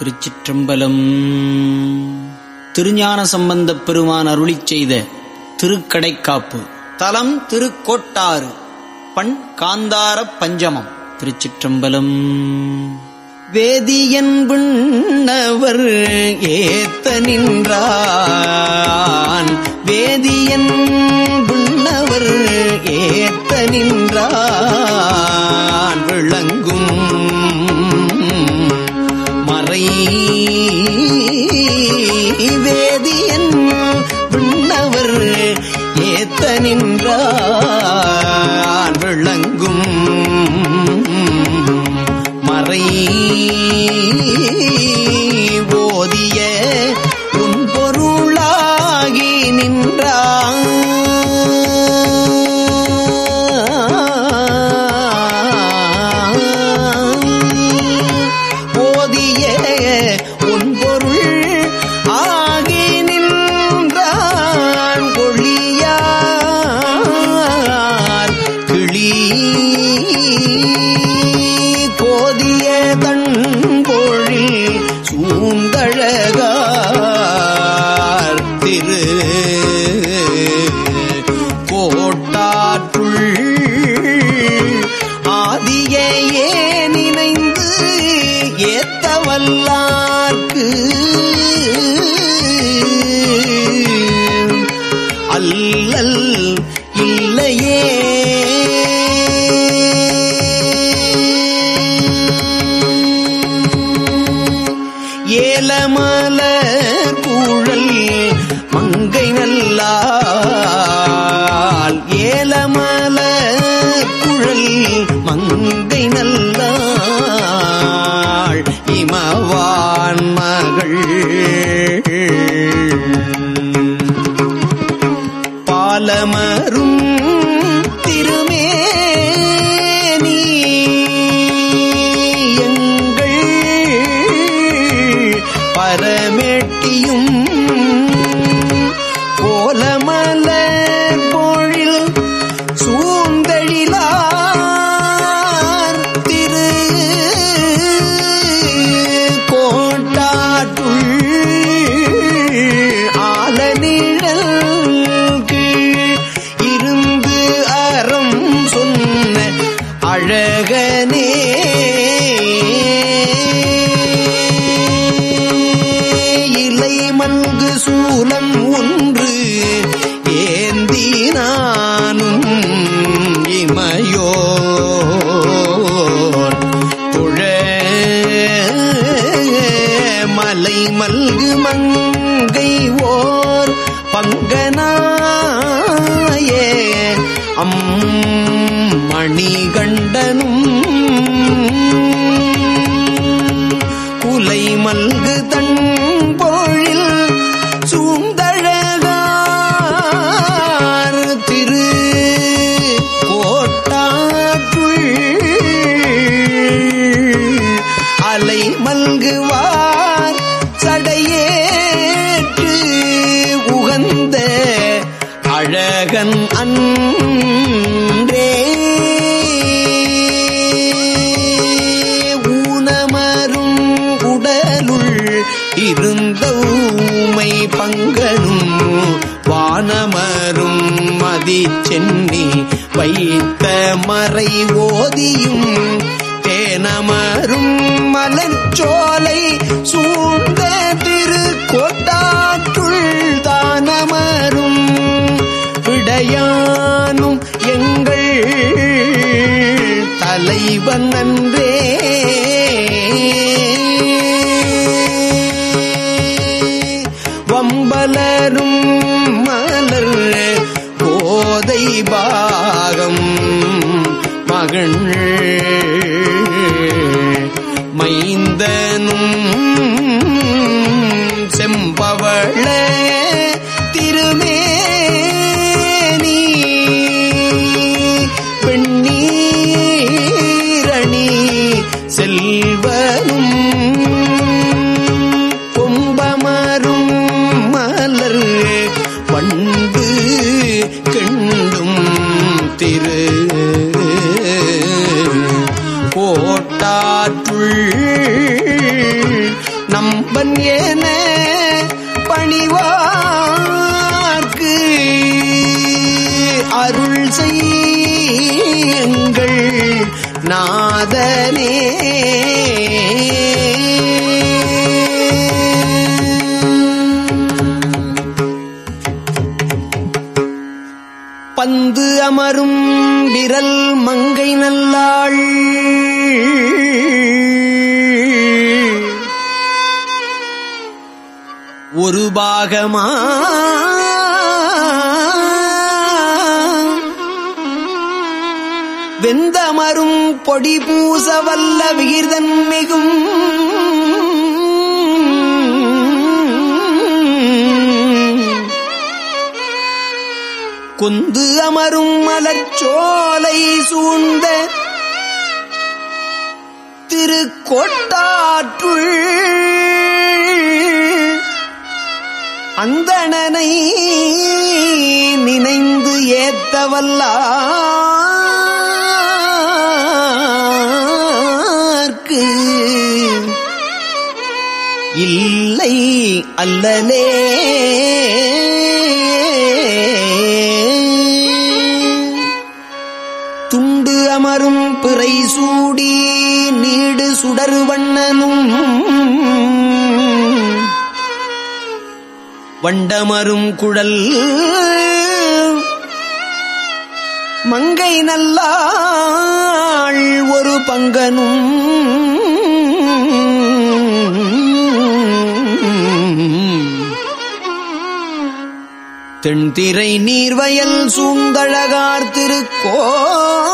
திருச்சிற்றம்பலம். திருஞான சம்பந்தப் பெருமான் அருளிச் செய்த திருக்கடைக்காப்பு. தலம் திருக்கோட்டாறு பண் காந்தார பஞ்சமம். திருச்சிற்றம்பலம். வேதியன் விண்ணவர் ஏத்த நின்றான். வேதியன் விண்ணவர் ஏத்த நின்றான். மறை கோட்டாற்றுள் ஆதியையே நினைந்து ஏத்தவல்லார்க்கு? அல்லல் இல்லையே. ஏலமல கூழல் மங்கை நல்லால் மங்கை நல்லாள் இமவான் மகள். பாலமரும் திருமே இலை மங்கு சூலம் ஒன்று ஏந்தி நானும் இமையோ. புழ மலை மல்கு மங்கை ஓர் பங்கனாயே. அம் மணிகண்டனும் குலை மல்கு தன் மல்குவார் சடையேற்று உகந்த அழகன் அன்றே. ஊனமரும் உடலுள் இருந்த ஊமை பங்கனும் வானமரும் மதி சென்னி வைத்த மறை ஓதியும் தேனமரும் மலர்ச்சோலை சூழ்ந்த திரு கோட்டாற்றுள் தானமரும் விடையானும் எங்கள் தலைவன் நன்றே வம்பலரும் மலர் கோதை பாகம். மகள் மைந்தனும் செம்பவளே திருமேனி பெண்ணீரணி செல்வனும் கொம்பமரும் மலர் பண்பு கெண்டும் திரு கோட்டாற்றுள் நம்பன் ஏன பணிவார்க்கு அருள் செய்யுங்கள் நாதனே. பந்து அமரும் பாகமா. வெந்தமரும் பொடி பூச வல்ல விகிர்தன் மிகும். குந்து அமரும் மலர்ச்சோலை சூழ்ந்த திருக்கோட்டாற்றுள். அந்தணனை நினைந்து ஏத்தவல்லார்க்கு இல்லை அல்லலே. துண்டு அமரும் பிறை சூடி நீடு சுடர்வண்ணனும் வண்டமரும் குழல். மங்கை நல்லாள் ஒரு பங்கனும். தென்திரை நீர்வயல் சூந்தழகார் திருக்கோ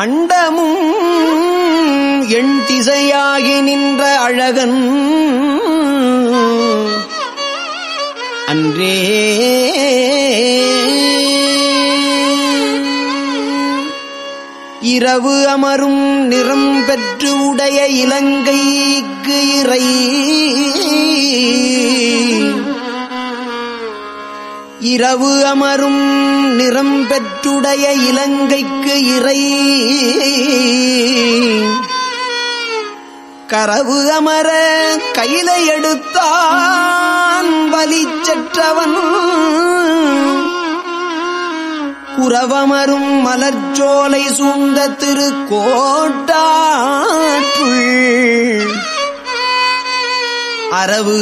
அண்டமும் எண் திசையாகி நின்ற அழகன். அன்றே இரவு அமரும் நிறம் பெற்று உடைய இலங்கைக்கு இறை. இரவு அமரும் நிறம் பெற்று பெற்றுடைய இலங்கைக்கு இறை. கரவு அமர கையில எடுத்தான் வலிச்சற்றவன் குறவமரும் மலர்ச்சோலை சூழ்ந்த திருக்கோட்டாற்றுள். அரவு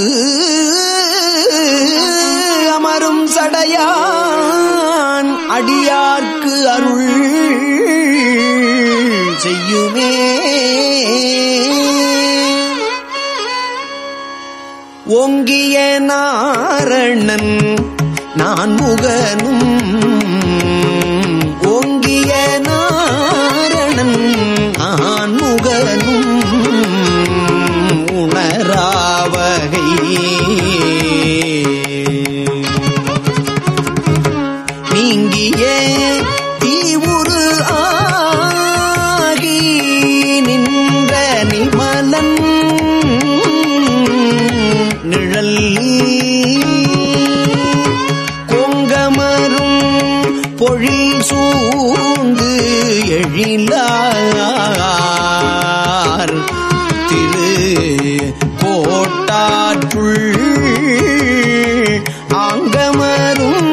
அமரும் சடையான் அடியார்க்கு அருள் செய்யுமே. ஓங்கிய நாரணன் நான் முகனும் அகிலார் திரு கோட்டாற்றுள் அங்கமரும்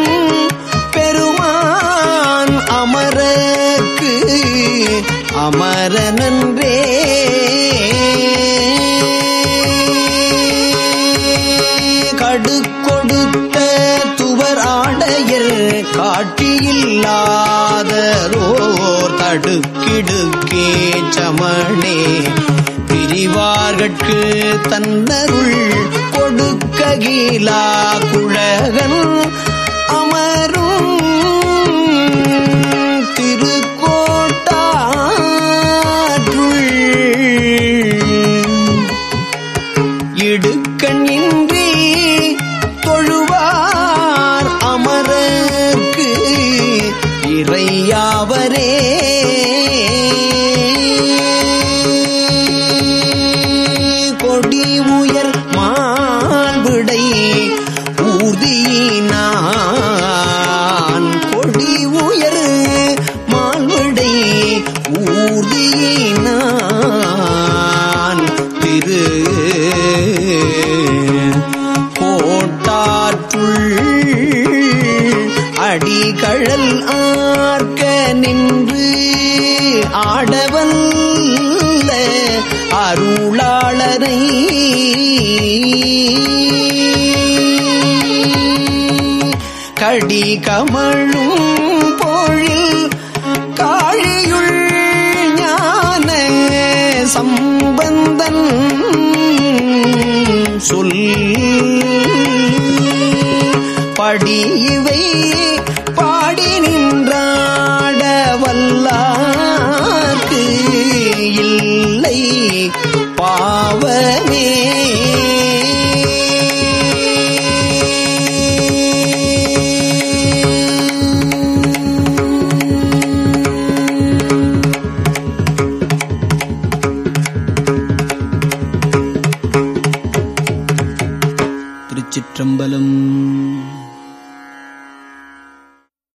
பெருமான் அமரக்கு அமரனன்றே. கடு கொடுத்த துவர் தடுக்கிடுக்கே சமணே. பிரிவார்கட்கு தன்னருள் கொடுக்ககிலா குழகன் கோடி உயர் மாண்புடை ஊர்தியினான். கொடி உயர் மால்விடை ஊர்தியினான். திரு கோட்டாற்றுள் அடிகழல் ஆர்க்க நின்று ஆடவன் கடி கமழும் பொழில் காழியுள் ஞான சம்பந்தன் சொல். படி இவை